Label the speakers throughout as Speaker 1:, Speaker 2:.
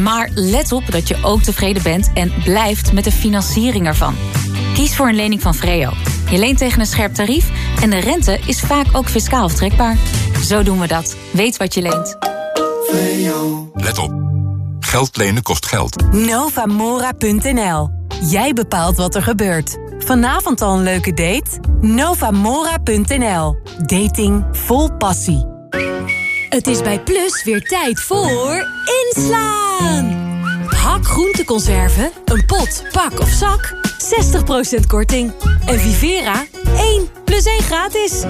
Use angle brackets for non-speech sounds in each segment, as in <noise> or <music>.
Speaker 1: Maar let op dat je ook tevreden bent en blijft met de financiering ervan. Kies voor een lening van Freo. Je leent tegen een scherp tarief en de rente is vaak ook fiscaal aftrekbaar. Zo doen we dat. Weet wat je leent.
Speaker 2: Let op. Geld lenen kost geld.
Speaker 3: Novamora.nl. Jij bepaalt wat er gebeurt. Vanavond al een leuke date? Novamora.nl. Dating vol passie.
Speaker 4: Het is bij Plus weer tijd voor inslaan. Hak groenteconserven, een pot, pak of zak, 60% korting. En Vivera, 1 plus 1 gratis.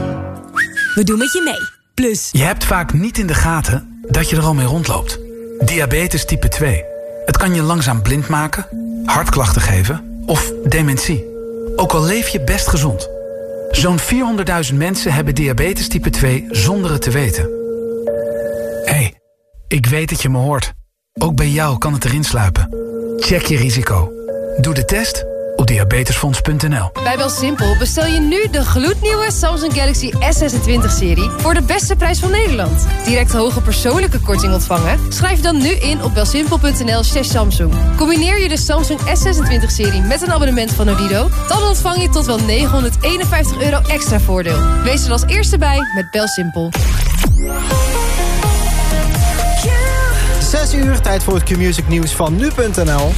Speaker 4: We doen met je mee. Plus.
Speaker 5: Je hebt vaak niet in de gaten dat je er al mee rondloopt. Diabetes type 2. Het kan je langzaam blind maken, hartklachten geven of dementie. Ook al leef je best gezond. Zo'n 400.000 mensen hebben diabetes type 2 zonder het te weten. Hé, hey, ik weet dat je me hoort. Ook bij jou kan het erin sluipen. Check je risico. Doe de test op diabetesfonds.nl.
Speaker 6: Bij BelSimpel bestel je nu de gloednieuwe Samsung Galaxy S26-serie... voor de beste prijs van Nederland. Direct hoge persoonlijke korting ontvangen? Schrijf dan nu in op belsimpel.nl Samsung. Combineer je de Samsung S26-serie met een abonnement van Odido... dan ontvang je tot wel 951 euro extra voordeel. Wees er als eerste bij met BelSimpel.
Speaker 7: 6 uur, tijd voor het Q-Music nieuws van nu.nl.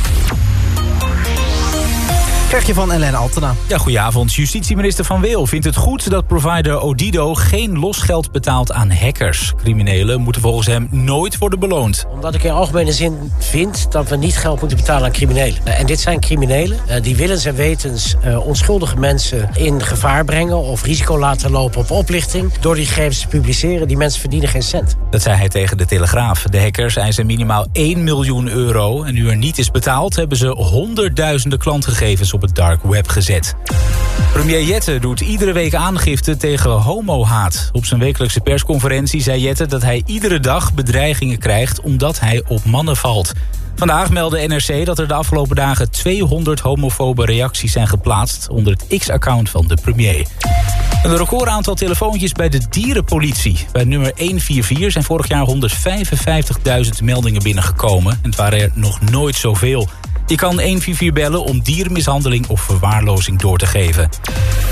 Speaker 7: Krijg je van Ellen Altena.
Speaker 8: Ja, goedenavond. Justitieminister Van Weel vindt het goed dat provider Odido geen losgeld betaalt aan hackers. Criminelen moeten volgens hem nooit worden beloond.
Speaker 9: Omdat ik in algemene zin vind dat we niet geld moeten betalen aan criminelen. En dit zijn criminelen eh, die willens en wetens uh, onschuldige mensen in gevaar brengen... of risico laten lopen op oplichting. Door die gegevens te publiceren, die mensen verdienen geen cent.
Speaker 8: Dat zei hij tegen de Telegraaf. De hackers eisen minimaal 1 miljoen euro. En nu er niet is betaald, hebben ze honderdduizenden klantgegevens op het dark web gezet. Premier Jette doet iedere week aangifte tegen homohaat. Op zijn wekelijkse persconferentie zei Jette dat hij iedere dag bedreigingen krijgt omdat hij op mannen valt. Vandaag meldde NRC dat er de afgelopen dagen 200 homofobe reacties zijn geplaatst onder het X-account van de premier. Een recordaantal telefoontjes bij de dierenpolitie. Bij nummer 144 zijn vorig jaar 155.000 meldingen binnengekomen. En het waren er nog nooit zoveel. Je kan 144 bellen om dierenmishandeling of verwaarlozing door te geven.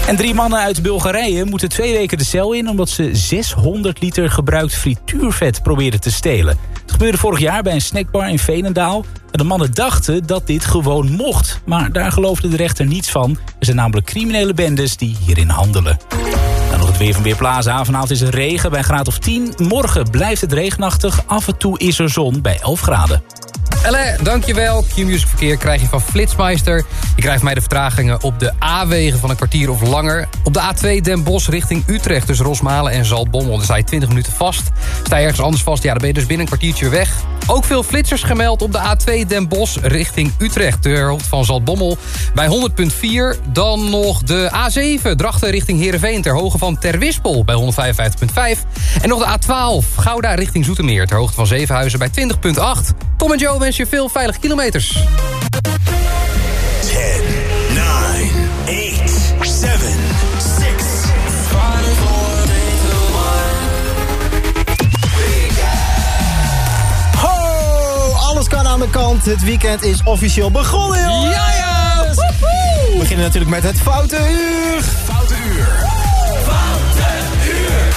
Speaker 8: En drie mannen uit Bulgarije moeten twee weken de cel in... omdat ze 600 liter gebruikt frituurvet probeerden te stelen. Het gebeurde vorig jaar bij een snackbar in Veenendaal. En de mannen dachten dat dit gewoon mocht. Maar daar geloofde de rechter niets van. Er zijn namelijk criminele bendes die hierin handelen. Dan nog het weer van Weerplaza. Vanavond is er regen bij een graad of 10. Morgen blijft het regenachtig. Af en toe is er zon bij 11 graden.
Speaker 10: Elle, dankjewel. Q-Music Verkeer krijg je van Flitsmeister. Je krijgt mij de vertragingen op de A-wegen van een kwartier of langer. Op de A2 Den Bosch richting Utrecht tussen Rosmalen en Zaltbommel. Dan sta je 20 minuten vast. Sta je ergens anders vast, ja, dan ben je dus binnen een kwartiertje weg. Ook veel flitsers gemeld op de A2 Den Bosch richting Utrecht. Ter hoogte van Zaltbommel bij 100.4. Dan nog de A7 Drachten richting Heerenveen ter hoogte van Terwispel bij 155.5. En nog de A12 Gouda richting Zoetermeer ter hoogte van Zevenhuizen bij 20.8. Tom en Joe wens je veel veilige kilometers.
Speaker 11: 10, 9, 8, 7, 6, 5, 4,
Speaker 7: Ho! Alles kan aan de kant. Het weekend is officieel begonnen.
Speaker 10: Ja, ja!
Speaker 7: We beginnen natuurlijk met het Foute Uur.
Speaker 11: Foute Uur. Foute Uur.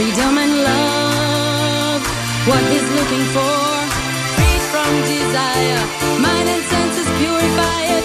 Speaker 12: freedom and love. What he's looking for, freed from desire, mind and senses purify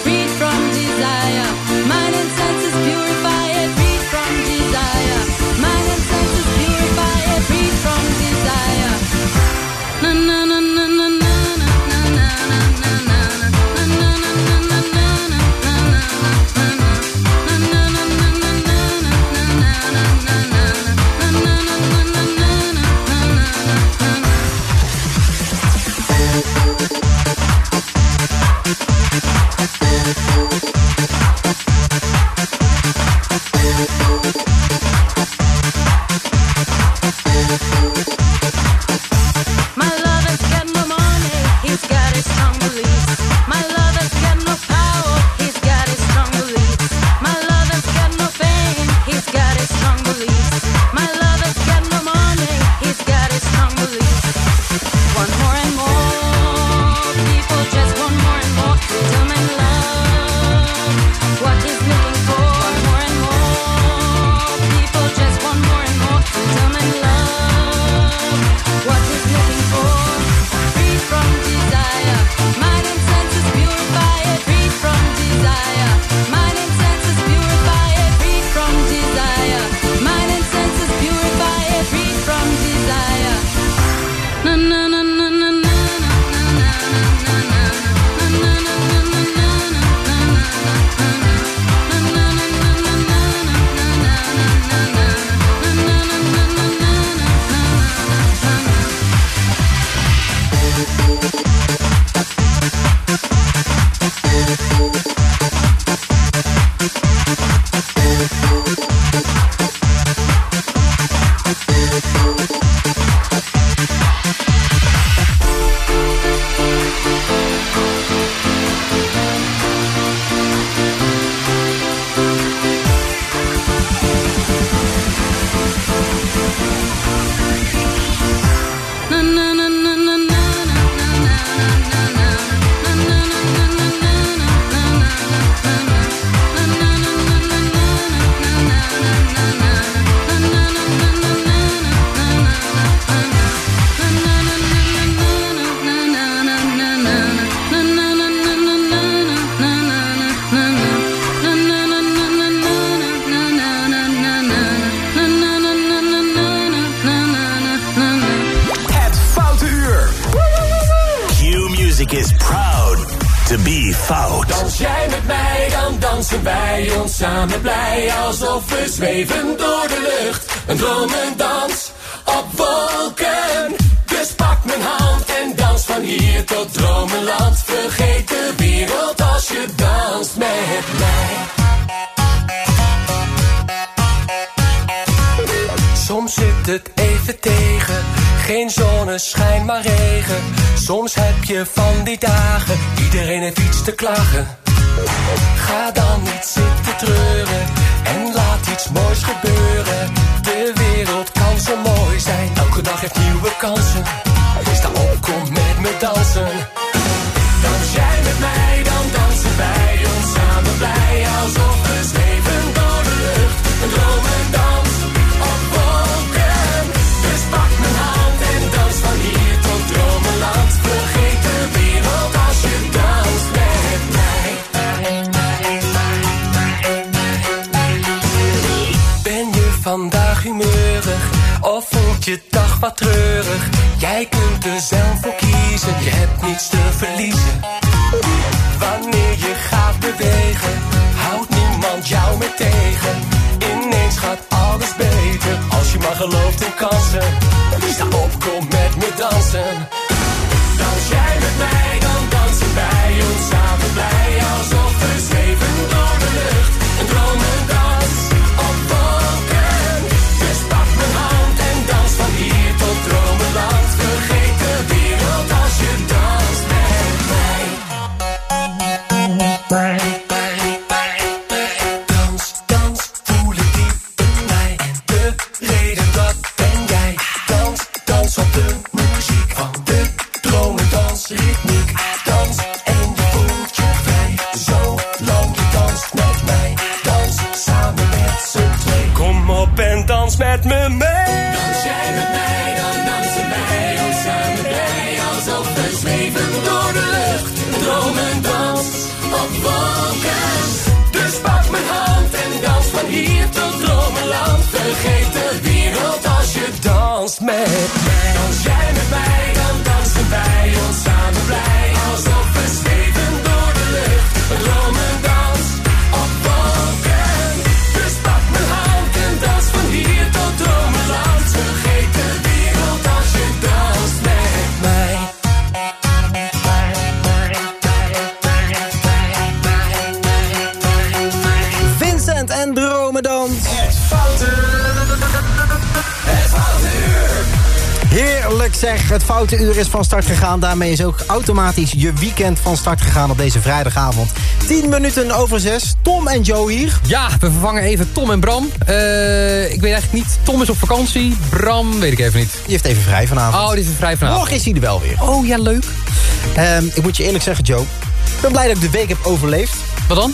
Speaker 13: samen blij. Alsof we zweven door de lucht. Een dromendans op wolken. Dus pak mijn hand en dans van hier tot dromenland. Vergeet de wereld als je danst met mij. Het even tegen, geen zonneschijn maar regen. Soms heb je van die dagen, iedereen heeft iets te klagen. Ga dan niet zitten treuren en laat iets moois gebeuren. De wereld kan zo mooi zijn, elke dag heeft nieuwe kansen. Sta op, kom met me dansen. Dans jij met mij, dan dansen wij ons samen blij. Alsof we zweven door de lucht, een dromendans of voelt je dag wat treurig? Jij kunt er zelf voor kiezen, je hebt niets te verliezen. Wanneer je gaat bewegen, houdt niemand jou meer tegen. Ineens gaat alles beter, als je maar gelooft in kansen. Sta op, kom met me dansen. Foute uur
Speaker 7: is van start gegaan. Daarmee is ook automatisch je weekend van start gegaan op deze vrijdagavond. 10 minuten over 6. Tom en Joe hier.
Speaker 10: Ja, we vervangen even Tom en Bram. Eh, ik weet eigenlijk niet. Tom is op vakantie. Bram weet ik even niet.
Speaker 7: Die heeft even vrij vanavond.
Speaker 10: Oh, die is vrij vanavond.
Speaker 7: Morgen is hij er wel weer.
Speaker 10: Oh, ja, leuk.
Speaker 7: Ehm, ik moet je eerlijk zeggen, Joe. Ik ben blij dat ik de week heb overleefd.
Speaker 10: Wat dan?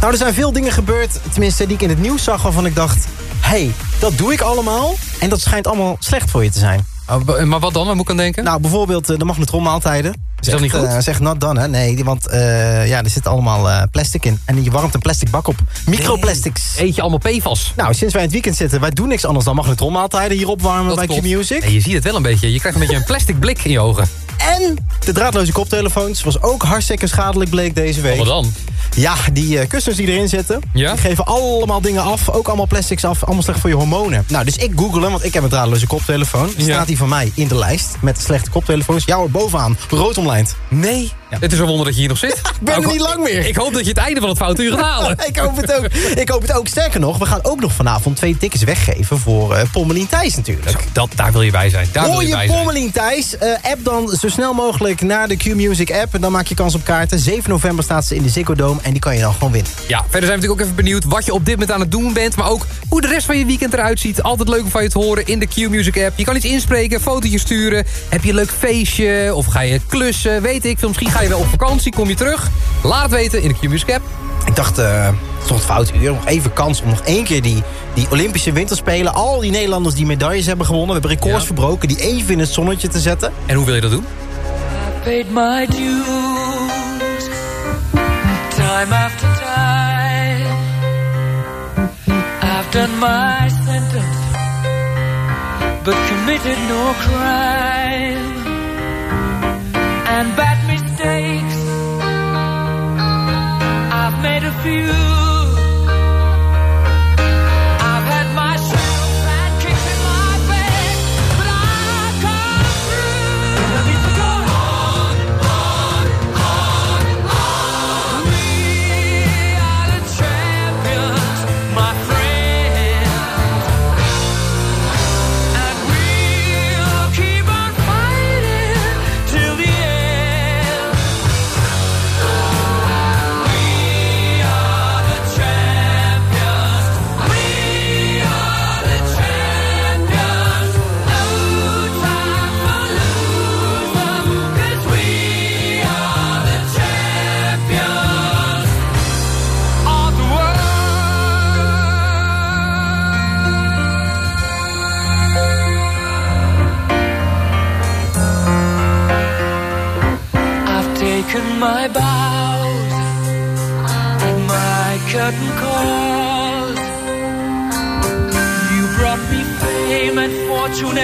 Speaker 7: Nou, er zijn veel dingen gebeurd, tenminste die ik in het nieuws zag... waarvan ik dacht, hé, hey, dat doe ik allemaal... en dat schijnt allemaal slecht voor je te zijn.
Speaker 10: Oh, maar wat dan? Waar moet ik aan denken?
Speaker 7: Nou, bijvoorbeeld uh, de magnetronmaaltijden.
Speaker 10: Is dat niet goed?
Speaker 7: Uh, zeg not done, hè? Nee, want uh, ja, er zit allemaal plastic in. En je warmt een plastic bak op. Microplastics.
Speaker 10: Nee, eet je allemaal PFAS?
Speaker 7: Nou, sinds wij in het weekend zitten, wij doen niks anders dan magnetronmaaltijden hier opwarmen bij Q-Music.
Speaker 10: Hey, je ziet het wel een beetje. Je krijgt een beetje een plastic blik in je ogen.
Speaker 7: En de draadloze koptelefoons was ook hartstikke schadelijk bleek deze week.
Speaker 10: Oh, wat dan?
Speaker 7: Ja, die uh, kussens die erin zitten,
Speaker 10: ja?
Speaker 7: die geven allemaal dingen af. Ook allemaal plastics af, allemaal slecht voor je hormonen. Nou, dus ik googelen, want ik heb een draadloze koptelefoon. Ja. Staat die van mij in de lijst met slechte koptelefoons. Jou er bovenaan, rood omlijnd.
Speaker 10: Nee. Ja. Het is een wonder dat je hier nog zit. <laughs>
Speaker 7: ik ben er niet lang meer.
Speaker 10: Ik, hoop dat je het einde van het foute uur gaat halen. <laughs>
Speaker 7: ik hoop het ook. Ik hoop het ook. Sterker nog, we gaan ook nog vanavond twee tickets weggeven voor uh, Pommelien Thijs natuurlijk.
Speaker 10: Zo, dat, daar wil je bij zijn. Daar
Speaker 7: Hoor
Speaker 10: wil je,
Speaker 7: je Pommelien Thijs? Uh, app dan zo snel mogelijk naar de Q-Music app. En dan maak je kans op kaarten. 7 november staat ze in de Ziggo Dome en die kan je dan gewoon winnen.
Speaker 10: Ja, verder zijn we natuurlijk ook even benieuwd wat je op dit moment aan het doen bent. Maar ook hoe de rest van je weekend eruit ziet. Altijd leuk om van je te horen in de Q-Music app. Je kan iets inspreken, fotootjes sturen. Heb je een leuk feestje of ga je klussen? Weet ik veel. Misschien ga je wel op vakantie. Kom je terug? Laat het weten in de Q-Music app.
Speaker 7: Ik dacht, uh, het is toch het fout uur. Nog even kans om nog één keer die, die Olympische Winterspelen... al die Nederlanders die medailles hebben gewonnen... we hebben records ja. verbroken, die even in het zonnetje te zetten.
Speaker 10: En hoe wil je dat doen?
Speaker 14: I paid my dues Time after time I've done my sentence But committed no crime And bad
Speaker 13: refuse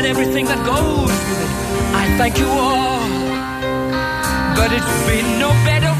Speaker 13: and everything that goes with it. I thank you all, but it's been no
Speaker 15: better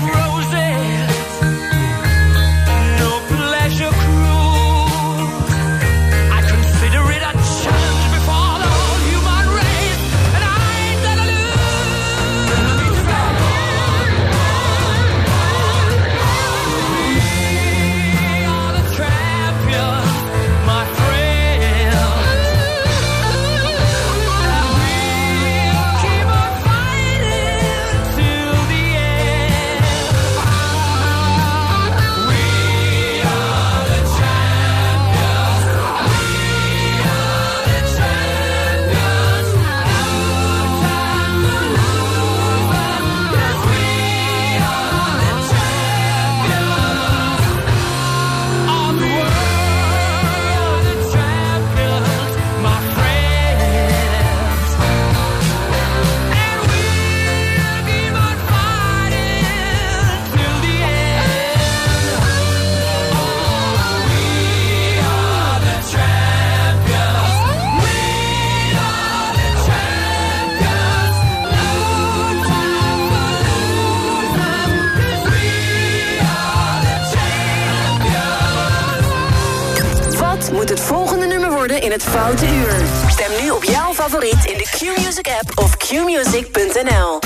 Speaker 15: Moet het volgende nummer worden in het foute uur? Stem nu op jouw favoriet in de Q-Music app of qmusic.nl.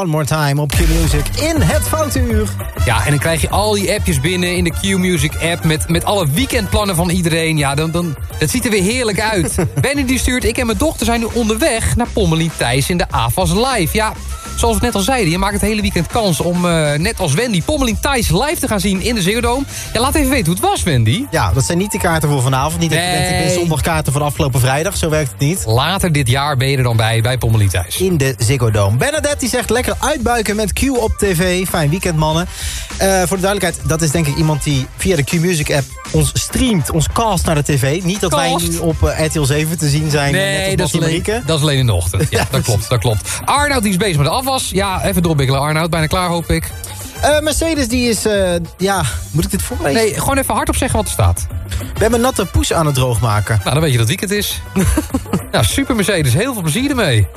Speaker 16: One More Time
Speaker 7: op Q-Music in het Foute Uur.
Speaker 10: Ja, en dan krijg je al die appjes binnen in de Q-Music app... met, met alle weekendplannen van iedereen. Ja, dan, dan, dat ziet er weer heerlijk uit. <laughs> Benny die stuurt, ik en mijn dochter zijn nu onderweg... naar Pommelien Thijs in de AFAS Live. Ja, zoals we net al zeiden, je maakt het hele weekend kans... om eh, net als Wendy Pommelien Thijs live te gaan zien in de Ziggo Dome. Ja, laat even weten hoe het was, Wendy.
Speaker 7: Ja, dat zijn niet de kaarten voor vanavond. Niet dat je
Speaker 10: Nee.
Speaker 7: denkt, ik ben zondag kaarten van afgelopen vrijdag. Zo werkt het niet.
Speaker 10: Later dit jaar ben je er dan bij, bij Pommelien Thijs.
Speaker 7: In de Ziggo Dome. Bernadette die zegt lekker uitbuiken met Q op tv. Fijn weekend, mannen. Eh, voor de duidelijkheid, dat is denk ik iemand die via de Q-Music app ons streamt. Ons cast naar de tv. Niet dat wij nu op eh, RTL 7 te zien zijn. net
Speaker 10: Nee,
Speaker 7: als
Speaker 10: dat is, alleen, dat is alleen in de ochtend. Ja, <laughs> dat klopt, dat klopt. Arnoud die is bezig met de afwas. Ja, even doorbikkelen Arnoud. Bijna klaar, hoop ik.
Speaker 7: Eh, Mercedes die is, eh, ja, moet ik dit voorlezen?
Speaker 10: Nee, gewoon even hardop zeggen wat er staat.
Speaker 7: We hebben natte poes aan het droogmaken.
Speaker 10: Nou, dan weet je dat weekend is. <laughs> ja, super Mercedes. Heel veel plezier ermee.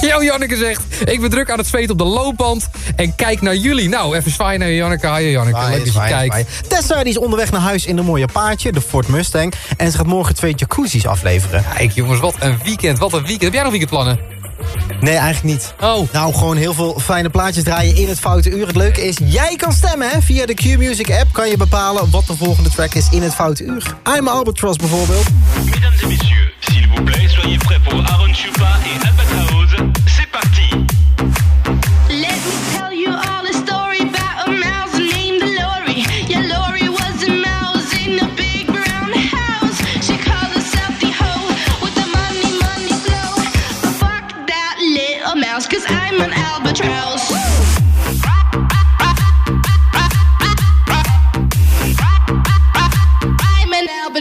Speaker 10: Jo, Janneke zegt, ik ben druk aan het zweten op de loopband en kijk naar jullie. Nou, even zwaaien naar Janneke. Hi, Janneke. Leuk dat je kijkt.
Speaker 7: Tessa die is onderweg naar huis in een mooie paardje, de Ford Mustang. En ze gaat morgen twee jacuzzis afleveren.
Speaker 10: Kijk jongens, wat een weekend, wat een weekend. Heb jij nog weekendplannen?
Speaker 7: Nee, eigenlijk niet.
Speaker 10: Oh.
Speaker 7: Nou, gewoon heel veel fijne plaatjes draaien in het Foute Uur. Het leuke is, jij kan stemmen hè. Via de Q-Music app kan je bepalen wat de volgende track is in het Foute Uur. I'm Albatross bijvoorbeeld.
Speaker 17: Mesdames et messieurs, s'il vous plaît, soyez prêts pour Aaron Chupa et Albatraoz.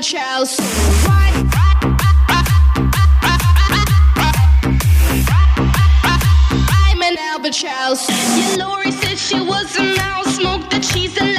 Speaker 18: An albatross. I'm an Albert albatross. Yeah, Lori said she was a mouse, smoked the cheese and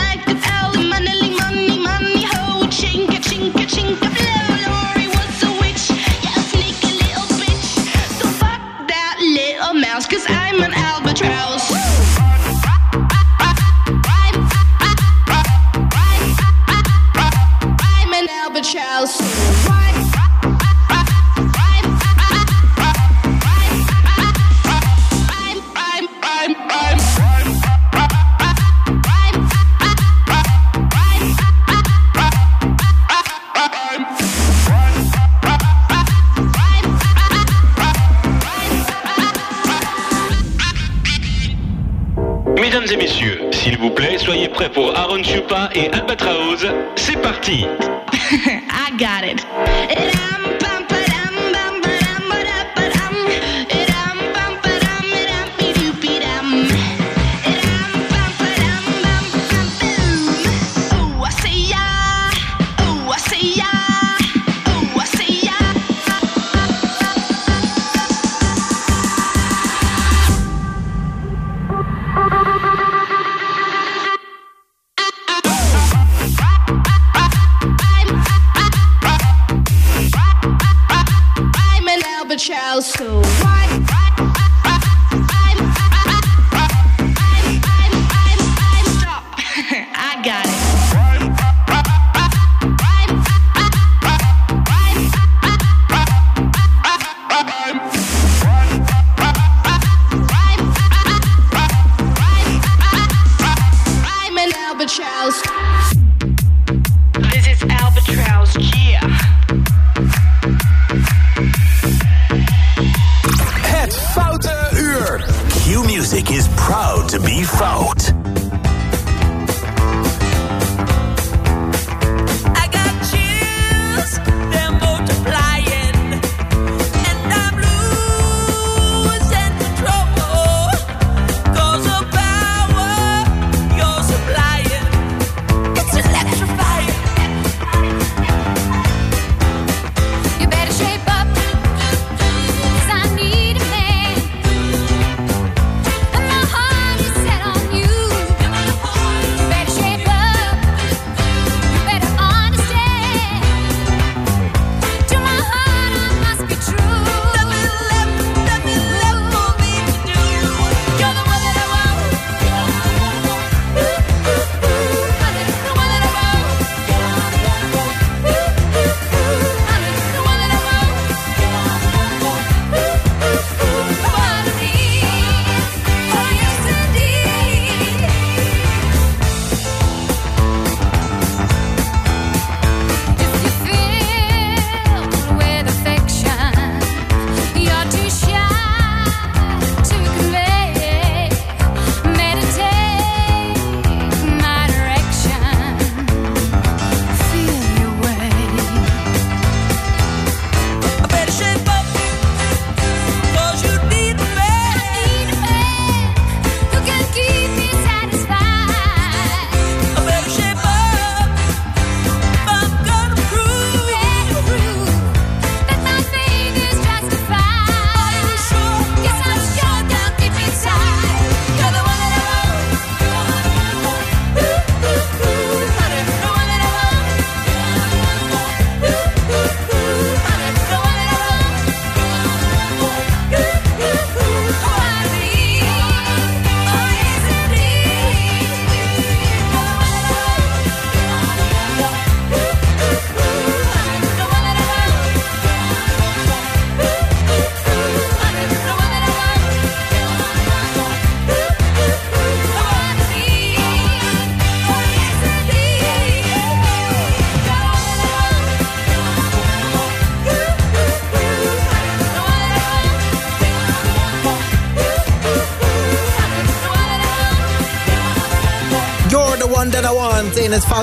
Speaker 15: Q-Music is proud to be fout.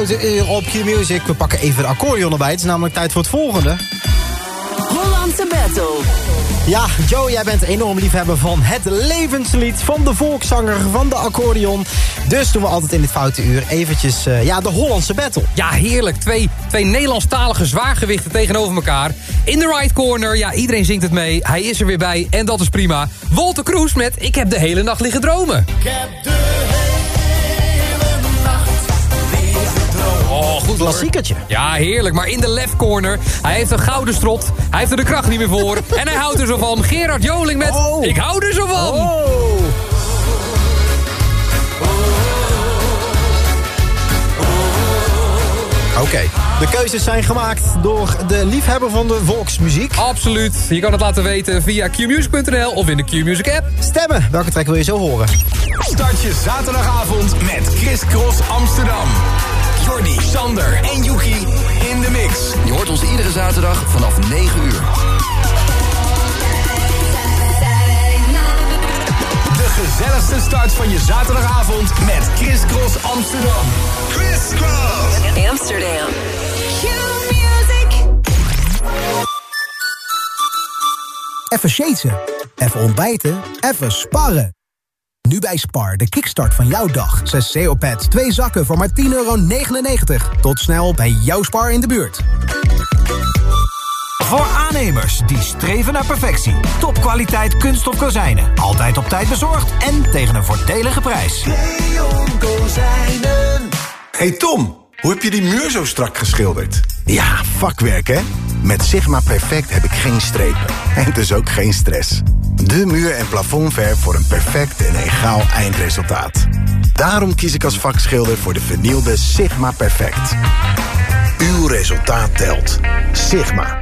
Speaker 7: In op Q-Music. We pakken even de accordeon erbij. Het is namelijk tijd voor het volgende.
Speaker 19: Hollandse Battle.
Speaker 7: Ja, Joe, jij bent een enorm liefhebber van het levenslied... van de volkszanger van de accordeon. Dus doen we altijd in het foute uur eventjes eh, ja, de Hollandse battle.
Speaker 10: Ja, heerlijk. Twee, twee Nederlandstalige zwaargewichten tegenover elkaar. In de right corner, ja, iedereen zingt het mee. Hij is er weer bij en dat is prima. Walter Kroes met Ik heb de hele nacht liggen dromen.
Speaker 20: Ik heb de
Speaker 10: goed hoor.
Speaker 7: Klassiekertje.
Speaker 10: Ja, heerlijk. Maar in de left corner, hij heeft een gouden strot. Hij heeft er de kracht niet meer voor. <laughs> en hij houdt er zo van. Gerard Joling met
Speaker 7: Oh.
Speaker 10: Ik hou er zo van.
Speaker 7: Oh. Oké, de keuzes zijn gemaakt door de liefhebber van de volksmuziek.
Speaker 10: Absoluut. Je kan het laten weten via qmusic.nl of in de Qmusic app.
Speaker 7: Stemmen, welke track wil je zo horen?
Speaker 21: Start je zaterdagavond met Chris Cross Amsterdam. Jordi, Sander en Yuki in de mix.
Speaker 22: Je hoort ons iedere zaterdag vanaf 9 uur.
Speaker 21: De gezelligste start van je zaterdagavond met Chris Cross Amsterdam. Chris Cross.
Speaker 19: Amsterdam.
Speaker 23: Even shaten, even ontbijten, even sparren. Nu bij Spar, de kickstart van jouw dag. 6 CO-pads, 2 zakken voor maar 10,99 euro. Tot snel bij jouw Spar in de buurt.
Speaker 24: Voor aannemers die streven naar perfectie. Topkwaliteit kunststof kozijnen. Altijd op tijd bezorgd en tegen een voordelige prijs.
Speaker 20: Leon Kozijnen.
Speaker 25: Hey Tom, hoe heb je die muur zo strak geschilderd? Ja, vakwerk hè? Met Sigma Perfect heb ik geen strepen. En dus ook geen stress. De muur- en plafondverf voor een perfect en egaal eindresultaat. Daarom kies ik als vakschilder voor de vernielde Sigma Perfect. Uw resultaat telt. Sigma.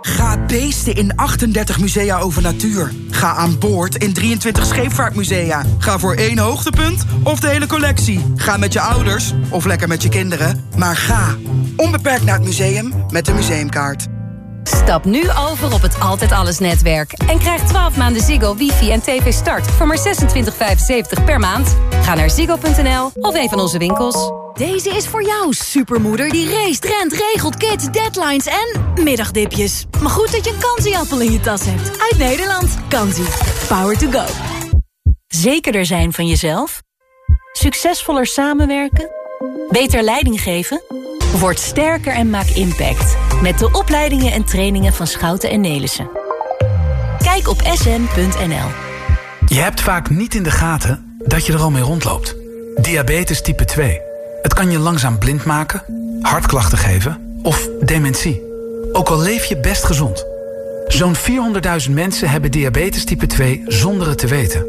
Speaker 26: Ga beesten in 38 musea over natuur. Ga aan boord in 23 scheepvaartmusea. Ga voor één hoogtepunt of de hele collectie. Ga met je ouders of lekker met je kinderen. Maar ga onbeperkt naar het museum met de museumkaart.
Speaker 27: Stap nu over op het Altijd Alles netwerk. En krijg 12 maanden Ziggo, wifi en tv start voor maar 26,75 per maand. Ga naar ziggo.nl of een van onze winkels.
Speaker 28: Deze is voor jou, supermoeder die race, rent, regelt, kids, deadlines en middagdipjes. Maar goed dat je een kansieappel in je tas hebt. Uit Nederland. Kansie. Power to go.
Speaker 4: Zekerder zijn van jezelf? Succesvoller samenwerken? Beter leiding geven? Word sterker en maak impact. Met de opleidingen en trainingen van Schouten en Nelissen. Kijk op sn.nl.
Speaker 5: Je hebt vaak niet in de gaten dat je er al mee rondloopt. Diabetes type 2. Het kan je langzaam blind maken, hartklachten geven of dementie. Ook al leef je best gezond. Zo'n 400.000 mensen hebben diabetes type 2 zonder het te weten.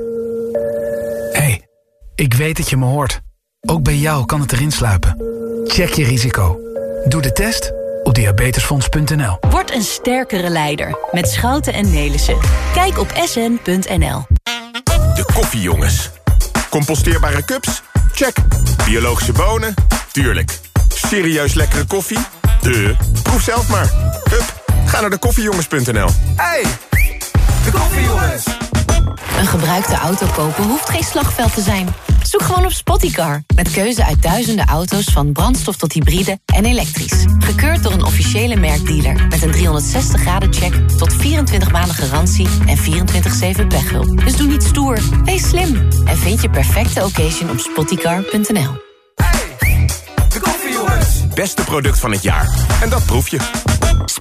Speaker 5: Hé, hey, ik weet dat je me hoort. Ook bij jou kan het erin sluipen. Check je risico. Doe de test op diabetesfonds.nl.
Speaker 4: Word een sterkere leider met Schouten en Nelissen. Kijk op sn.nl.
Speaker 29: De koffiejongens. Composteerbare cups? Check. Biologische bonen? Tuurlijk. Serieus lekkere koffie? De. Proef zelf maar. Hup, ga naar de koffiejongens.nl.
Speaker 20: Hey, de koffiejongens.
Speaker 30: Een gebruikte auto kopen hoeft geen slagveld te zijn. Zoek gewoon op Spottycar. Met keuze uit duizenden auto's van brandstof tot hybride en elektrisch. Gekeurd door een officiële merkdealer. Met een 360 graden check tot 24 maanden garantie en 24-7 pechhulp. Dus doe niet stoer, wees slim. En vind je perfecte occasion op spottycar.nl.
Speaker 29: De koffiejongens. Beste product van het jaar. En dat proef je.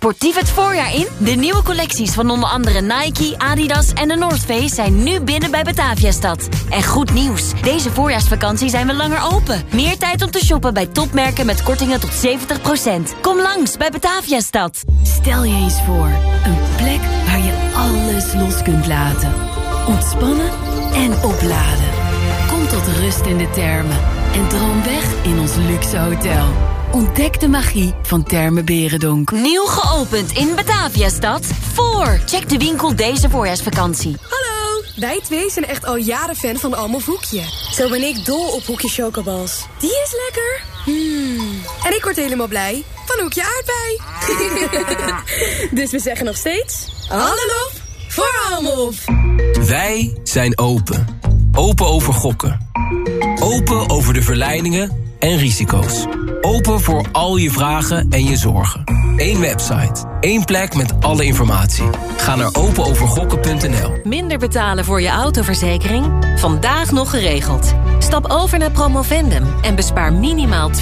Speaker 28: Sportief het voorjaar in? De nieuwe collecties van onder andere Nike, Adidas en de North Face zijn nu binnen bij Bataviastad. En goed nieuws, deze voorjaarsvakantie zijn we langer open. Meer tijd om te shoppen bij topmerken met kortingen tot 70%. Kom langs bij Bataviastad.
Speaker 27: Stel je eens voor, een plek waar je alles los kunt laten. Ontspannen en opladen. Kom tot rust in de termen en droom weg in ons luxe hotel. Ontdek de magie van Termen Berendonk.
Speaker 28: Nieuw geopend in Bataviastad. Voor. Check de winkel deze voorjaarsvakantie. Hallo,
Speaker 31: Wij twee zijn echt al jaren fan van Almof Hoekje. Zo ben ik dol op Hoekje Chocobals. Die is lekker. Hmm. En ik word helemaal blij van Hoekje Aardbei. <laughs> dus we zeggen nog steeds... Hallo voor Almof.
Speaker 13: Wij zijn open. Open over gokken. Open over de verleidingen en risico's. Open voor al je vragen en je zorgen. Eén website. één plek met alle informatie. Ga naar openovergokken.nl.
Speaker 32: Minder betalen voor je autoverzekering? Vandaag nog geregeld. Stap over naar Promovendum en bespaar minimaal 20%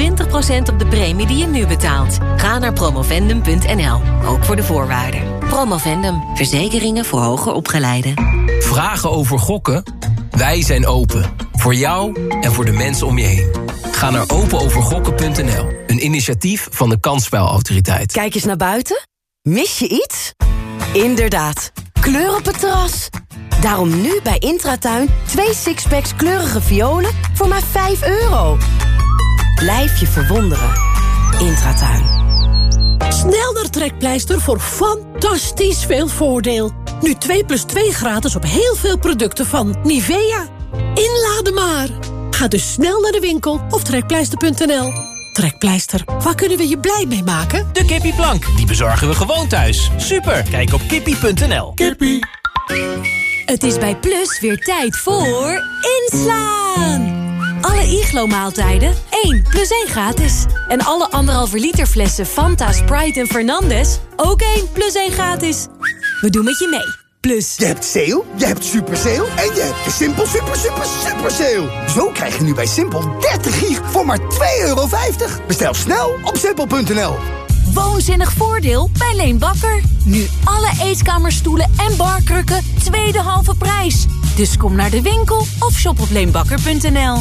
Speaker 32: op de premie die je nu betaalt. Ga naar promovendum.nl, ook voor de voorwaarden. Promovendum, verzekeringen voor hoger opgeleiden.
Speaker 13: Vragen over gokken? Wij zijn open. Voor jou en voor de mensen om je heen. Ga naar openovergokken.nl. Een initiatief van de Kansspelautoriteit.
Speaker 19: Kijk eens naar buiten. Mis je iets? Inderdaad, kleur op het terras. Daarom nu bij Intratuin twee sixpacks kleurige violen voor maar 5 euro. Blijf je verwonderen. Intratuin.
Speaker 33: Snel naar Trekpleister voor fantastisch veel voordeel. Nu 2 plus 2 gratis op heel veel producten van Nivea. Inladen maar. Ga dus snel naar de winkel of trekpleister.nl. Trekpleister, waar kunnen we je blij mee maken?
Speaker 8: De kippieplank, die bezorgen we gewoon thuis. Super, kijk op kippie.nl. Kippie.
Speaker 4: Het is bij Plus weer tijd voor inslaan. Alle Iglo-maaltijden 1 plus 1 gratis. En alle anderhalve liter flessen Fanta, Sprite en Fernandez ook 1 plus 1 gratis. We doen met je mee. Plus.
Speaker 25: Je hebt sale, je hebt super sale en je hebt de Simpel super super super sale. Zo krijg je nu bij Simpel 30 gig voor maar 2,50 euro. Bestel snel op simpel.nl.
Speaker 34: Woonzinnig voordeel bij Leen Bakker. Nu alle eetkamerstoelen en barkrukken tweede halve prijs. Dus kom naar de winkel of shop op leenbakker.nl.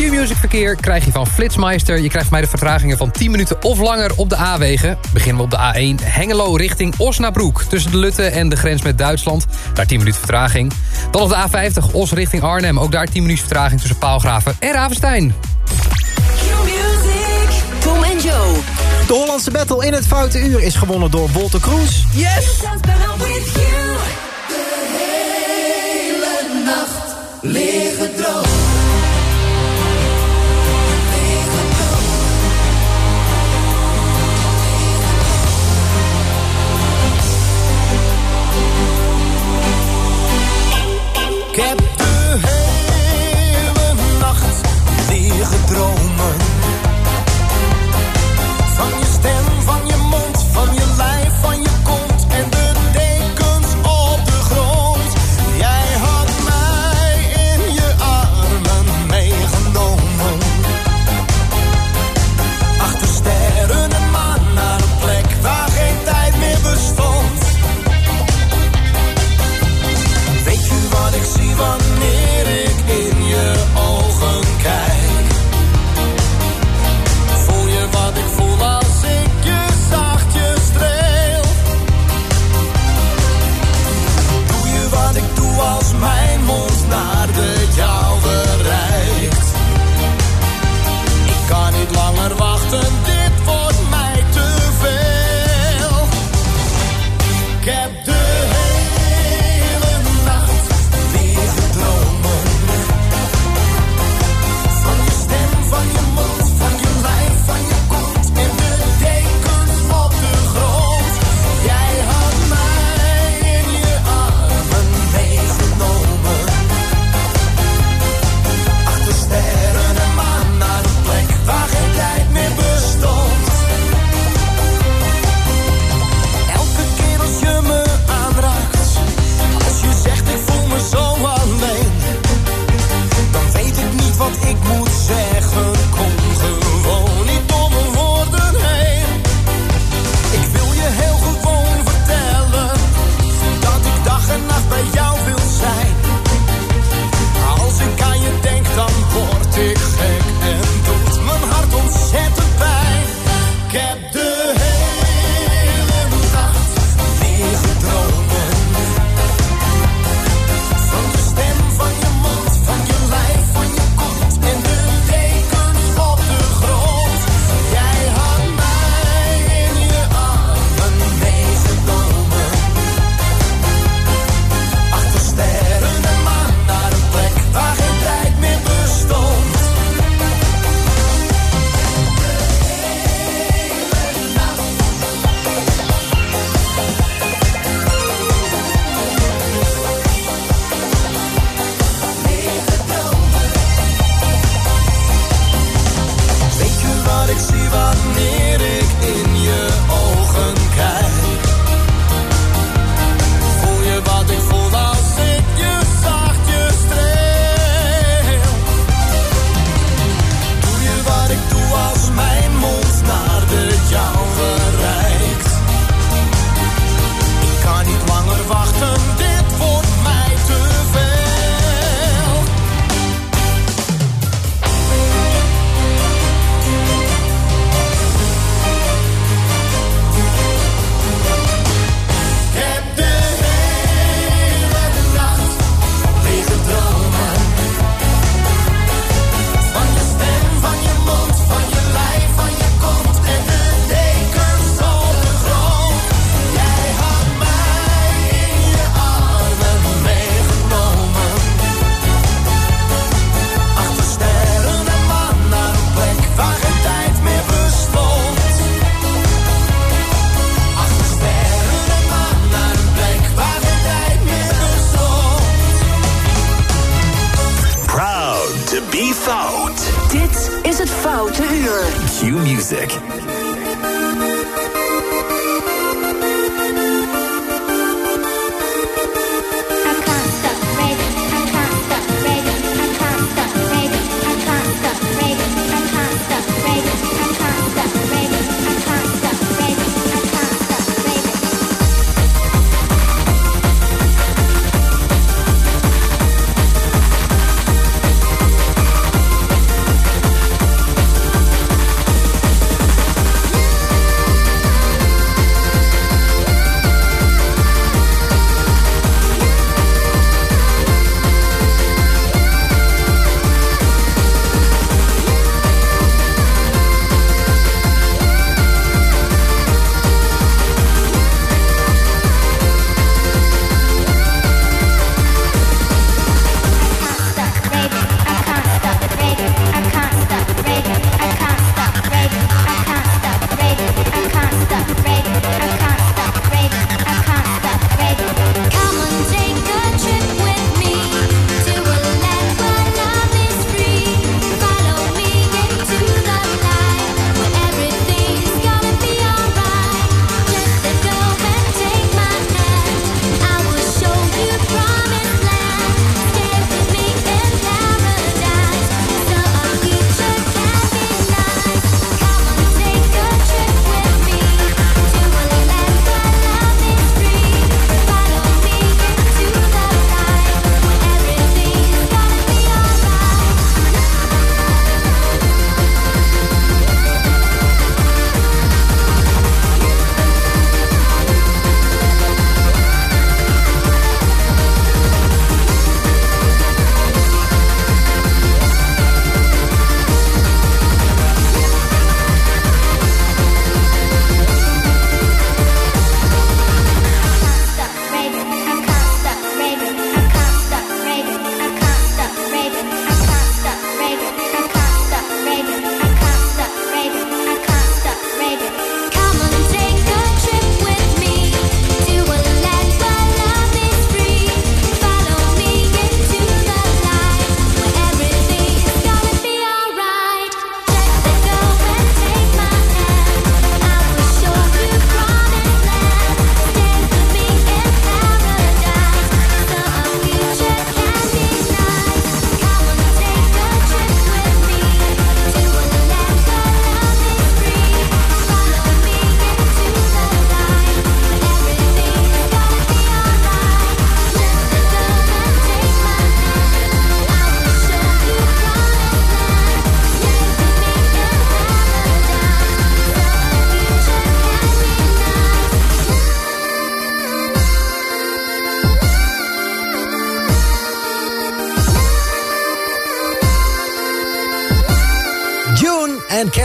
Speaker 10: Q-Music verkeer krijg je van Flitsmeister. Je krijgt mij de vertragingen van 10 minuten of langer op de A-wegen. Beginnen we op de A1 Hengelo richting Osnabrück. Tussen de Lutte en de grens met Duitsland. Daar 10 minuten vertraging. Dan op de A50 Os richting Arnhem. Ook daar 10 minuten vertraging tussen Paalgraven en Ravenstein.
Speaker 19: Tom en Joe.
Speaker 7: De Hollandse battle in het Foute Uur is gewonnen door Wolter Kroes.
Speaker 20: Yes! De hele nacht liggen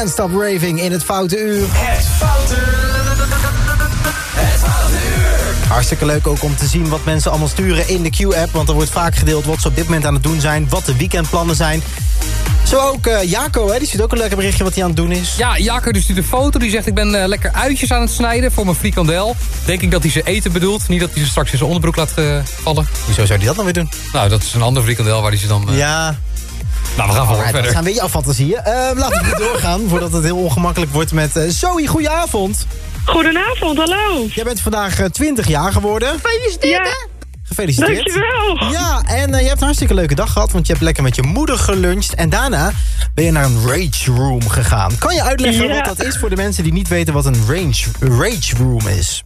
Speaker 7: Stop Raving in het Foute Uur.
Speaker 35: Het Foute Het Foute Uur.
Speaker 7: Hartstikke leuk ook om te zien wat mensen allemaal sturen in de Q-app. Want er wordt vaak gedeeld wat ze op dit moment aan het doen zijn. Wat de weekendplannen zijn. Zo ook uh, Jaco, hè, die stuurt ook een lekker berichtje wat hij aan het doen is.
Speaker 10: Ja, Jaco die stuurt een foto. Die zegt ik ben uh, lekker uitjes aan het snijden voor mijn frikandel. Denk ik dat hij ze eten bedoelt. Niet dat hij ze straks in zijn onderbroek laat uh, vallen.
Speaker 7: Hoezo zou hij dat dan weer doen?
Speaker 10: Nou, dat is een andere frikandel waar hij ze dan...
Speaker 7: Ja...
Speaker 10: Nou, we gaan voor verder.
Speaker 7: Dat zijn weer jouw fantasieën. laten we <laughs> doorgaan voordat het heel ongemakkelijk wordt met Zoe. Goedenavond.
Speaker 36: Goedenavond, hallo.
Speaker 7: Jij bent vandaag 20 jaar geworden.
Speaker 36: Gefeliciteerd,
Speaker 7: ja. Gefeliciteerd.
Speaker 36: Dankjewel.
Speaker 7: Ja, en uh, je hebt een hartstikke leuke dag gehad... want je hebt lekker met je moeder geluncht... en daarna ben je naar een rage room gegaan. Kan je uitleggen
Speaker 36: ja.
Speaker 7: wat dat is voor de mensen die niet weten... wat een range, rage room is?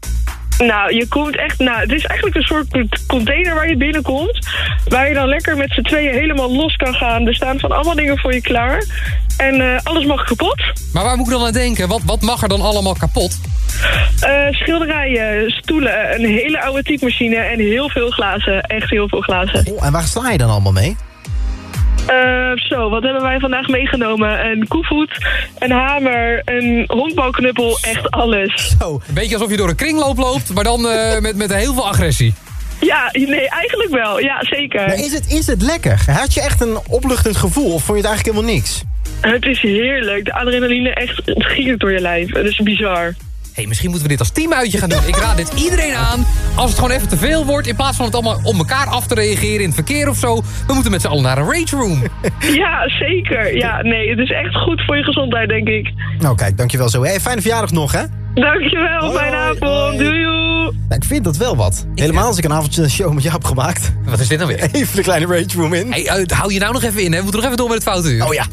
Speaker 36: Nou, je komt echt... Nou, het is eigenlijk een soort container waar je binnenkomt... waar je dan lekker met z'n tweeën helemaal los kan gaan. Er staan van allemaal dingen voor je klaar. En uh, alles mag kapot.
Speaker 10: Maar waar moet ik dan aan denken? Wat, wat mag er dan allemaal kapot?
Speaker 36: Uh, schilderijen, stoelen, een hele oude typemachine en heel veel glazen. Echt heel veel glazen.
Speaker 7: Oh, en waar sla je dan allemaal mee?
Speaker 36: Uh, zo, wat hebben wij vandaag meegenomen? Een koevoet, een hamer, een honkbalknuppel, echt alles.
Speaker 7: Zo.
Speaker 10: Een beetje alsof je door een kringloop loopt, maar dan uh, <laughs> met, met heel veel agressie.
Speaker 36: Ja, nee, eigenlijk wel. Ja, zeker.
Speaker 7: Maar is het, is het lekker? Had je echt een opluchtend gevoel of vond je het eigenlijk helemaal niks?
Speaker 36: Het is heerlijk. De adrenaline echt giert door je lijf. Het is bizar
Speaker 10: hey, misschien moeten we dit als teamuitje gaan doen. Ik raad dit iedereen aan. Als het gewoon even te veel wordt, in plaats van het allemaal om elkaar af te reageren in het verkeer of zo. We moeten met z'n allen naar een rage room. <laughs>
Speaker 36: Ja, zeker. Ja, nee, het is echt goed voor je gezondheid, denk ik.
Speaker 37: Nou kijk, dankjewel zo. Hey, fijne verjaardag nog, hè?
Speaker 36: Dankjewel, hoi, fijne avond. Doei, doei.
Speaker 37: Nou, ik vind dat wel wat. Helemaal eh, als ik een avondje een show met jou heb gemaakt.
Speaker 10: Wat is dit nou weer? <laughs>
Speaker 37: Even de kleine rage room in.
Speaker 10: Hey, eh, hou je nou nog even in, hè? We moeten nog even door met het fouten. uur.
Speaker 37: Oh ja.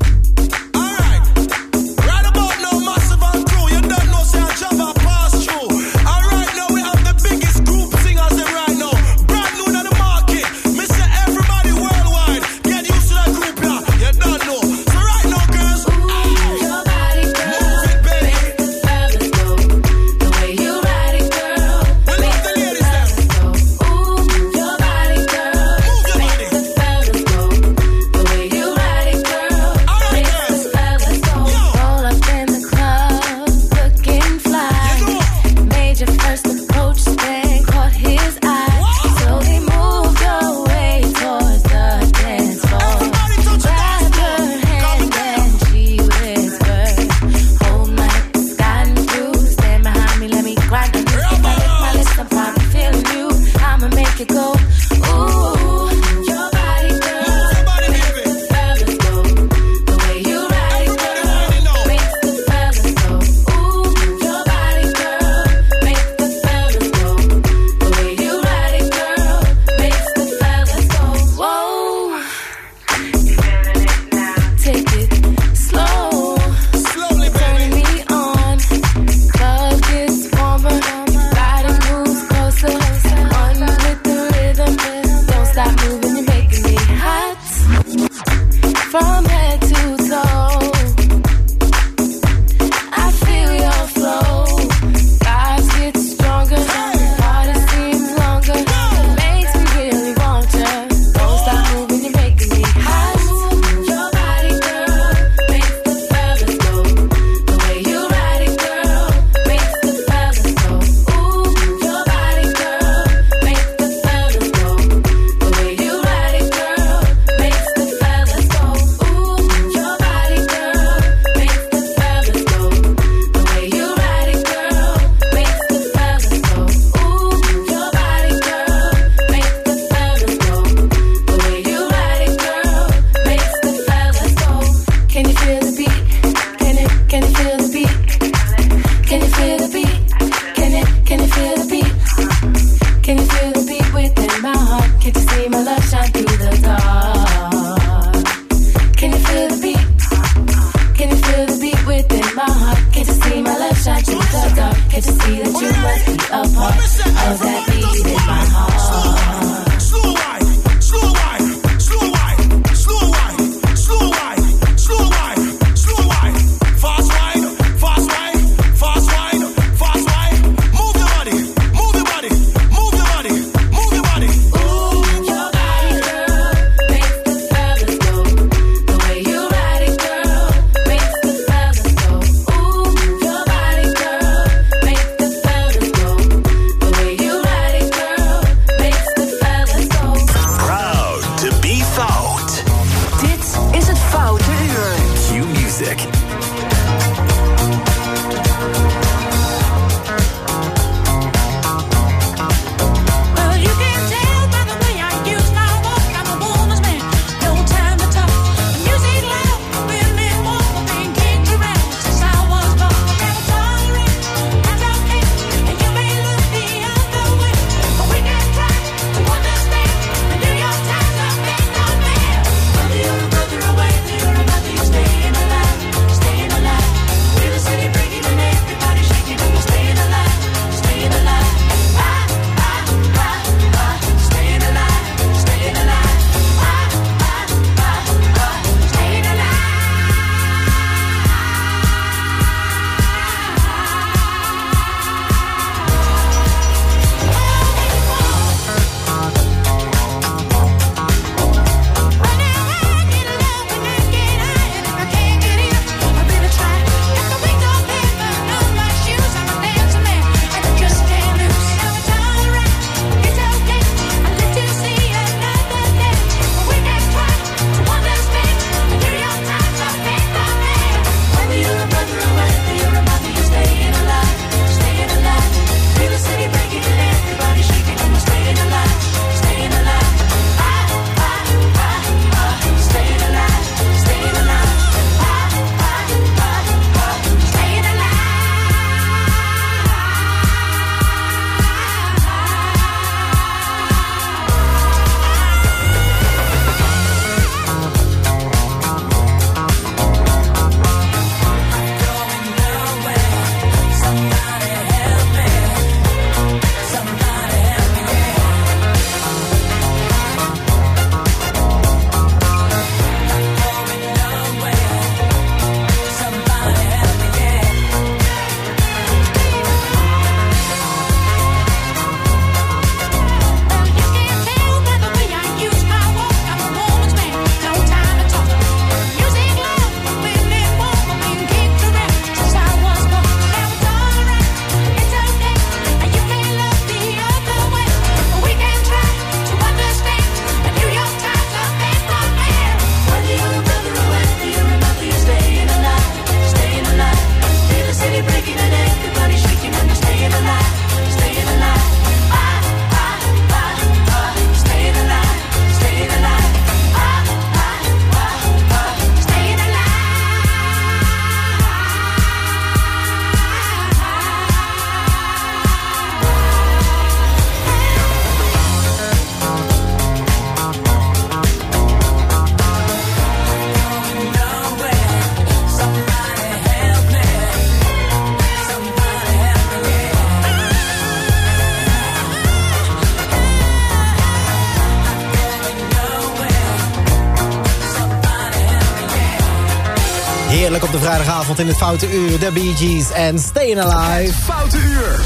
Speaker 38: In
Speaker 7: het Foute Uur. De Bee Gees en Stayin' Alive.
Speaker 39: Foute Uur.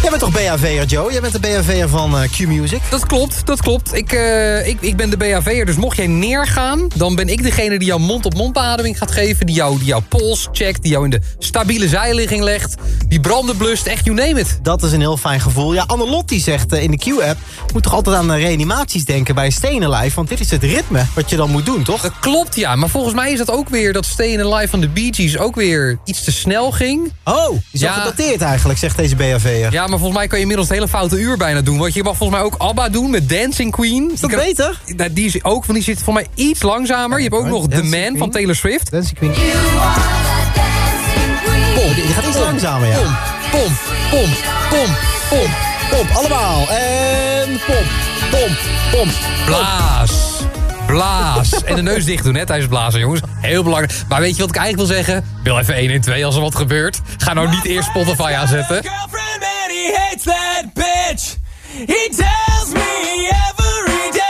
Speaker 7: Jij bent toch BHV'er, Joe? Jij bent de BHV'er van eh, Q-Music?
Speaker 10: Dat klopt, dat klopt. Ik, eh, ik, ik ben de BHV'er, dus mocht jij neergaan... dan ben ik degene die jou mond-op-mond beademing gaat geven... die jou, die jouw pols checkt, die jou in de stabiele zijligging legt... die branden blust, echt, you name it.
Speaker 7: Dat is een heel fijn gevoel. Ja, Annelotti zegt eh, in de Q-app... moet toch altijd aan eh, reanimaties denken bij Stayin' Alive... want dit is het ritme wat je dan moet doen, toch?
Speaker 10: Dat klopt, ja. Maar volgens mij is dat ook weer dat Stayin' Alive van de Bee Gees... ook weer iets te snel ging.
Speaker 7: Oh, is dat gedateerd eigenlijk, zegt deze BHV'er.
Speaker 10: Ja, maar volgens mij kan je inmiddels het hele foute uur bijna doen. Want je mag volgens mij ook ABBA doen met Dancing Queen.
Speaker 7: Is dat
Speaker 10: Die
Speaker 7: beter?
Speaker 10: Nou, die is ook, want die zit voor mij iets langzamer. je hebt ook nog The Man
Speaker 7: Queen.
Speaker 10: van Taylor Swift.
Speaker 7: Dancing Queen. Die, die gaat iets langzamer, ja.
Speaker 10: Pom, pom, pom, pom, pom.
Speaker 7: Pomp, allemaal. En pomp, pomp, pomp.
Speaker 10: Blaas. Blaas. En de neus dicht doen, hè, tijdens het blazen, jongens. Heel belangrijk. Maar weet je wat ik eigenlijk wil zeggen? Wil even 1 en 2 als er wat gebeurt. Ga nou niet eerst Spotify aanzetten.
Speaker 35: And he hates that bitch. He tells me every day.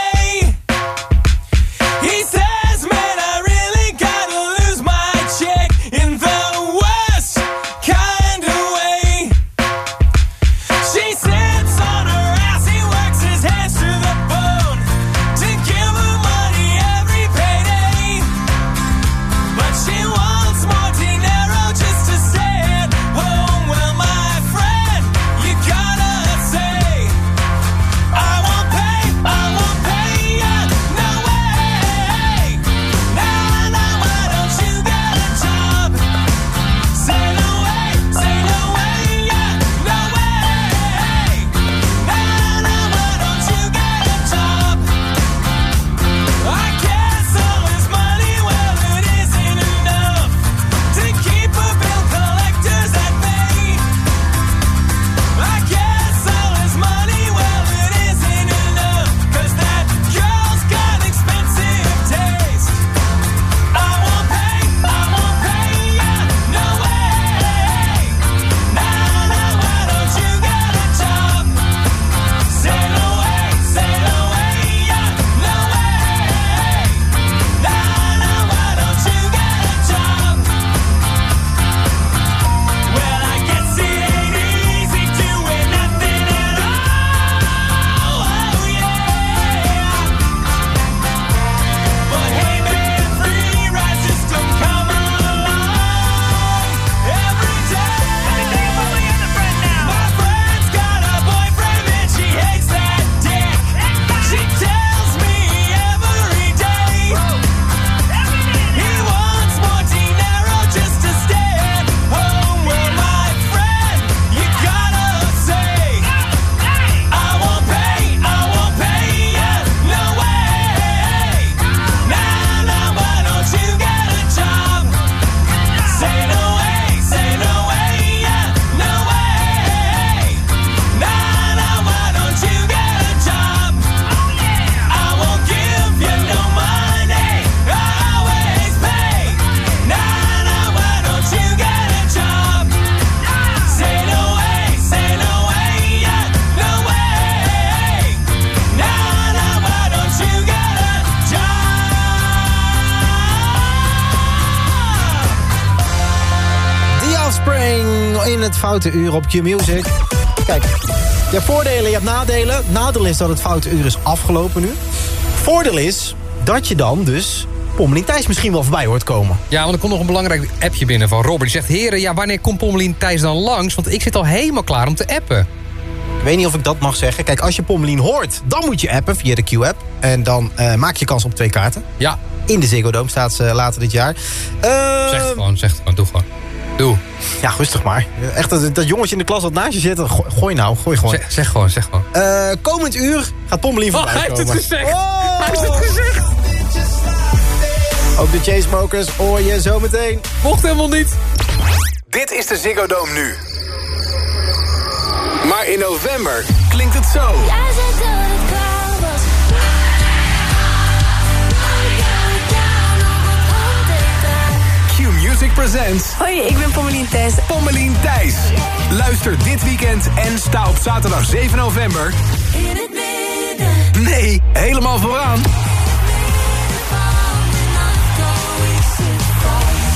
Speaker 7: Foute Uur op Q-Music. Kijk, je hebt voordelen, je hebt nadelen. Nadeel is dat het Foute Uur is afgelopen nu. Voordeel is dat je dan dus Pommelien Thijs misschien wel voorbij hoort komen.
Speaker 10: Ja, want er komt nog een belangrijk appje binnen van Robert. Die zegt, heren, ja, wanneer komt Pommelien Thijs dan langs? Want ik zit al helemaal klaar om te appen.
Speaker 7: Ik weet niet of ik dat mag zeggen. Kijk, als je Pommelien hoort, dan moet je appen via de Q-app. En dan eh, maak je kans op twee kaarten.
Speaker 10: Ja.
Speaker 7: In de Ziggo Dome staat ze later dit jaar. Eh,
Speaker 10: Zeg het gewoon, zeg het gewoon, doe gewoon. Doe.
Speaker 7: Ja, rustig maar. Echt, dat, dat jongetje in de klas dat naast je zit, go- gooi nou, gooi gewoon.
Speaker 10: Zeg, zeg gewoon, zeg gewoon.
Speaker 7: Eh, komend uur gaat Pommelien
Speaker 10: Oh,
Speaker 7: voorbij
Speaker 10: hij heeft het gezegd.
Speaker 7: Oh!
Speaker 10: Hij heeft het gezegd.
Speaker 7: Ook de Chainsmokers hoor je zo meteen.
Speaker 10: Mocht helemaal niet.
Speaker 39: Dit is de Ziggo Dome nu. Maar in november klinkt het zo. Q-Music presents...
Speaker 40: Hoi, ik ben Pommelien Thijs.
Speaker 39: Pommelien Thijs. Luister dit weekend en sta op zaterdag 7 november...
Speaker 40: In het midden.
Speaker 39: Nee, helemaal vooraan.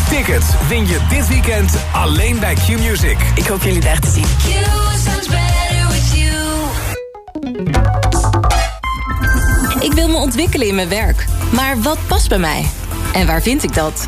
Speaker 20: Tickets win je dit weekend alleen bij Q-Music.
Speaker 15: Ik hoop jullie daar te zien.
Speaker 41: Ik wil me ontwikkelen in mijn werk. Maar wat past bij mij? En waar vind ik dat?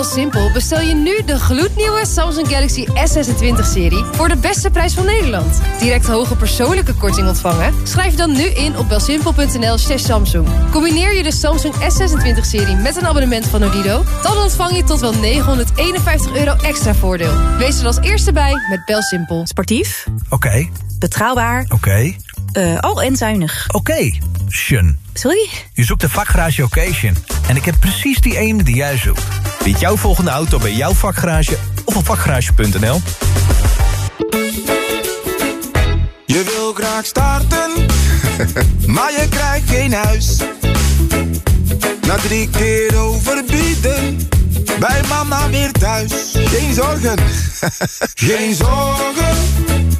Speaker 6: BelSimpel bestel je nu de gloednieuwe Samsung Galaxy S26-serie... voor de beste prijs van Nederland. Direct hoge persoonlijke korting ontvangen? Schrijf je dan nu in op belsimpel.nl slash Samsung. Combineer je de Samsung S26-serie met een abonnement van Odido... dan ontvang je tot wel 951 euro extra voordeel. Wees er als eerste bij met BelSimpel.
Speaker 1: Sportief,
Speaker 25: Oké,
Speaker 1: betrouwbaar,
Speaker 25: oké,
Speaker 1: eh, oh en zuinig.
Speaker 25: oké.
Speaker 1: Sorry?
Speaker 25: Je zoekt de vakgarage Occasion. En ik heb precies die ene die jij zoekt. Vind jouw volgende auto bij jouw vakgarage of op vakgarage.nl.
Speaker 42: Je wil graag starten, <laughs> maar je krijgt geen huis. Na drie keer overbieden, bij mama weer thuis. Geen zorgen, <laughs> geen zorgen.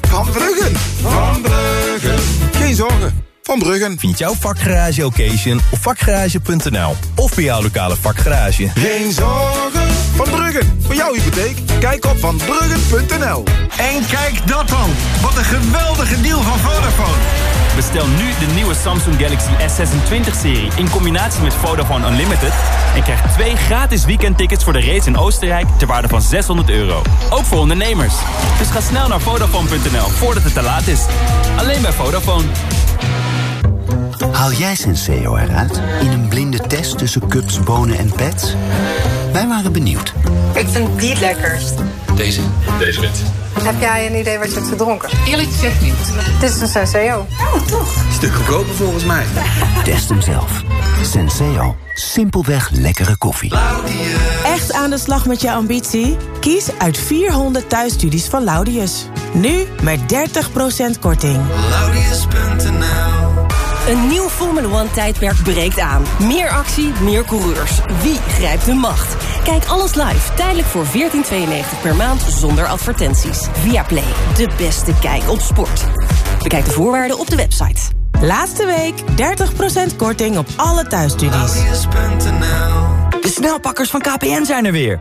Speaker 42: Van Bruggen, van Bruggen. Geen zorgen, van Bruggen.
Speaker 25: Vind jouw vakgarage Occasion op vakgarage.nl. Of bij jouw lokale vakgarage.
Speaker 42: Geen zorgen, van Bruggen. Voor jouw hypotheek, kijk op vanbruggen.nl.
Speaker 43: En kijk dat dan. Wat een geweldige deal van Vodafone.
Speaker 44: Bestel nu de nieuwe Samsung Galaxy S26-serie in combinatie met Vodafone Unlimited... en krijg twee gratis weekendtickets voor de race in Oostenrijk ter waarde van 600 euro. Ook voor ondernemers. Dus ga snel naar Vodafone.nl voordat het te laat is. Alleen bij Vodafone.
Speaker 45: Haal jij Senseo eruit in een blinde test tussen cups, bonen en pets? Wij waren benieuwd.
Speaker 46: Ik vind die het lekkerst.
Speaker 45: Deze? Deze wit.
Speaker 46: Heb jij een idee wat je hebt gedronken?
Speaker 45: Eerlijk gezegd niet.
Speaker 46: Dit is een Senseo. Oh, toch?
Speaker 45: Stuk goedkoper volgens mij. Test hem zelf. Senseo. Simpelweg lekkere koffie.
Speaker 47: Echt aan de slag met je ambitie? Kies uit 400 thuisstudies van Laudius. Nu met 30% korting.
Speaker 48: Een nieuw Formula One tijdperk breekt aan. Meer actie, meer coureurs. Wie grijpt de macht? Kijk alles live, tijdelijk voor 14,92 per maand zonder advertenties. Via Play, de beste kijk op sport. Bekijk de voorwaarden op de website.
Speaker 47: Laatste week 30% korting op alle thuisstudies.
Speaker 19: De snelpakkers van KPN zijn er weer.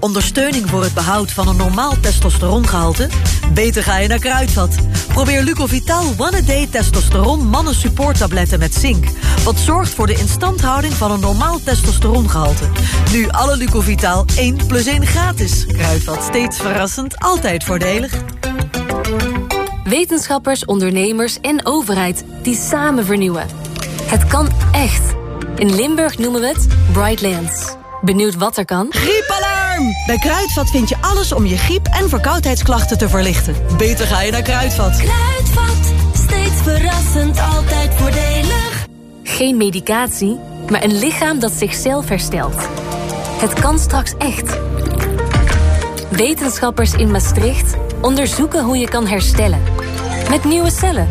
Speaker 37: Ondersteuning voor het behoud van een normaal testosterongehalte? Beter ga je naar Kruidvat. Probeer Lucovital One A Day Testosteron Mannen Support tabletten met zink. Wat zorgt voor de instandhouding van een normaal testosterongehalte. Nu alle Lucovital 1 plus 1 gratis. Kruidvat steeds verrassend, altijd voordelig.
Speaker 12: Wetenschappers, ondernemers en overheid die samen vernieuwen. Het kan echt. In Limburg noemen we het Brightlands. Benieuwd wat er kan?
Speaker 37: Griepalarm! Bij Kruidvat vind je alles om je griep- en verkoudheidsklachten te verlichten. Beter ga je naar Kruidvat.
Speaker 12: Kruidvat, steeds verrassend, altijd voordelig. Geen medicatie, maar een lichaam dat zichzelf herstelt. Het kan straks echt. Wetenschappers in Maastricht onderzoeken hoe je kan herstellen. Met nieuwe cellen.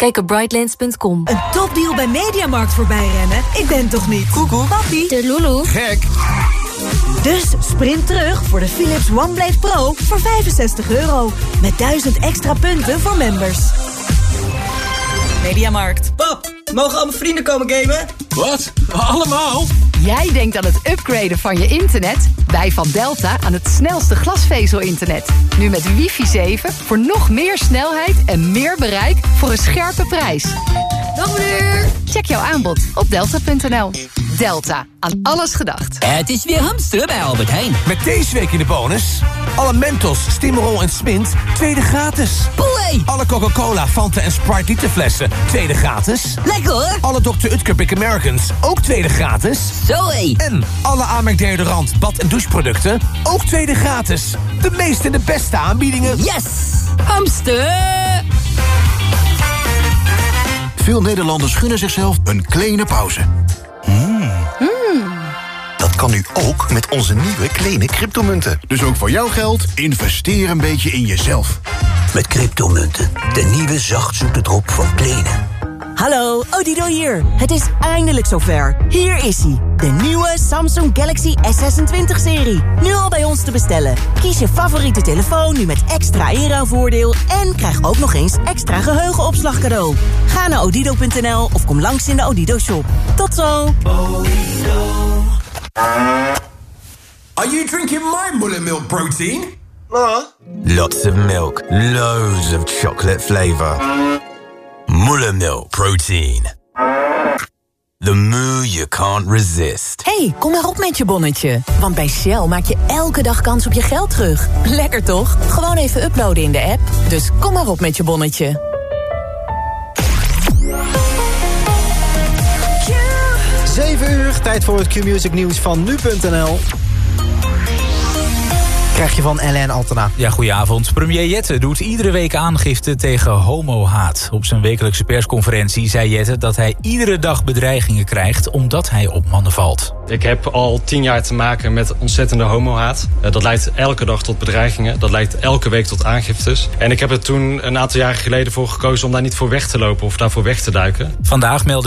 Speaker 12: Kijk op brightlands.com.
Speaker 37: Een topdeal bij Mediamarkt voorbij rennen? Ik ben toch niet? Koekoek. Papi.
Speaker 12: De Lulu.
Speaker 43: Gek.
Speaker 37: Dus sprint terug voor de Philips OneBlade Pro voor 65 euro. Met 1000 extra punten voor members.
Speaker 49: Mediamarkt. Pap, mogen al mijn vrienden komen gamen?
Speaker 44: Wat? Allemaal?
Speaker 27: Jij denkt aan het upgraden van je internet? Wij van Delta aan het snelste glasvezel-internet. Nu met wifi 7 voor nog meer snelheid en meer bereik voor een scherpe prijs.
Speaker 12: Dag meneer!
Speaker 27: Check jouw aanbod op delta.nl. Delta, aan alles gedacht.
Speaker 28: Het is weer hamsteren bij Albert Heijn.
Speaker 20: Met deze week in de bonus... alle Mentos, Stimorol en Smint, tweede gratis.
Speaker 28: Poeh!
Speaker 20: Alle Coca-Cola, Fanta en Sprite literflessen, tweede gratis.
Speaker 28: Lekker hoor!
Speaker 20: Alle Dr. Utker Big Americans, ook tweede gratis.
Speaker 28: Zoé!
Speaker 20: En alle Amerk deodorant, bad- en doucheproducten, ook tweede gratis. De meeste en de beste aanbiedingen.
Speaker 28: Yes! Hamster!
Speaker 25: Veel Nederlanders gunnen zichzelf een kleine pauze.
Speaker 45: Hmm. Dat kan nu ook met onze nieuwe kleine cryptomunten.
Speaker 25: Dus ook voor jouw geld, investeer een beetje in jezelf.
Speaker 45: Met cryptomunten, de nieuwe zachtzoete drop van Kleine.
Speaker 50: Hallo, Odido hier. Het is eindelijk zover. Hier is hij, de nieuwe Samsung Galaxy S26-serie. Nu al bij ons te bestellen. Kies je favoriete telefoon nu met extra inruilvoordeel... en krijg ook nog eens extra geheugenopslag cadeau. Ga naar odido.nl of kom langs in de Odido-shop. Tot zo.
Speaker 51: Are you drinking my Mullermilk protein?
Speaker 52: Lots of milk, loads of chocolate flavor. Muller Milk Protein. The moo you can't resist.
Speaker 4: hey, kom maar op met je bonnetje. Want bij Shell maak je elke dag kans op je geld terug. Lekker toch? Gewoon even uploaden in de app. Dus kom maar op met je bonnetje.
Speaker 7: Zeven uur, tijd voor het Q-Music nieuws van nu.nl. Krijg je van LN Altena.
Speaker 8: Ja, goedenavond. Premier Jette doet iedere week aangifte tegen homohaat. Op zijn wekelijkse persconferentie zei Jette dat hij iedere dag bedreigingen krijgt... omdat hij op mannen valt.
Speaker 53: Ik heb al tien jaar te maken met ontzettende homohaat. Eh, Dat leidt elke dag tot bedreigingen. Dat leidt elke week tot aangiftes. En ik heb er toen een aantal jaren geleden voor gekozen om daar niet voor weg te lopen of daarvoor weg te duiken.
Speaker 8: Vandaag meldde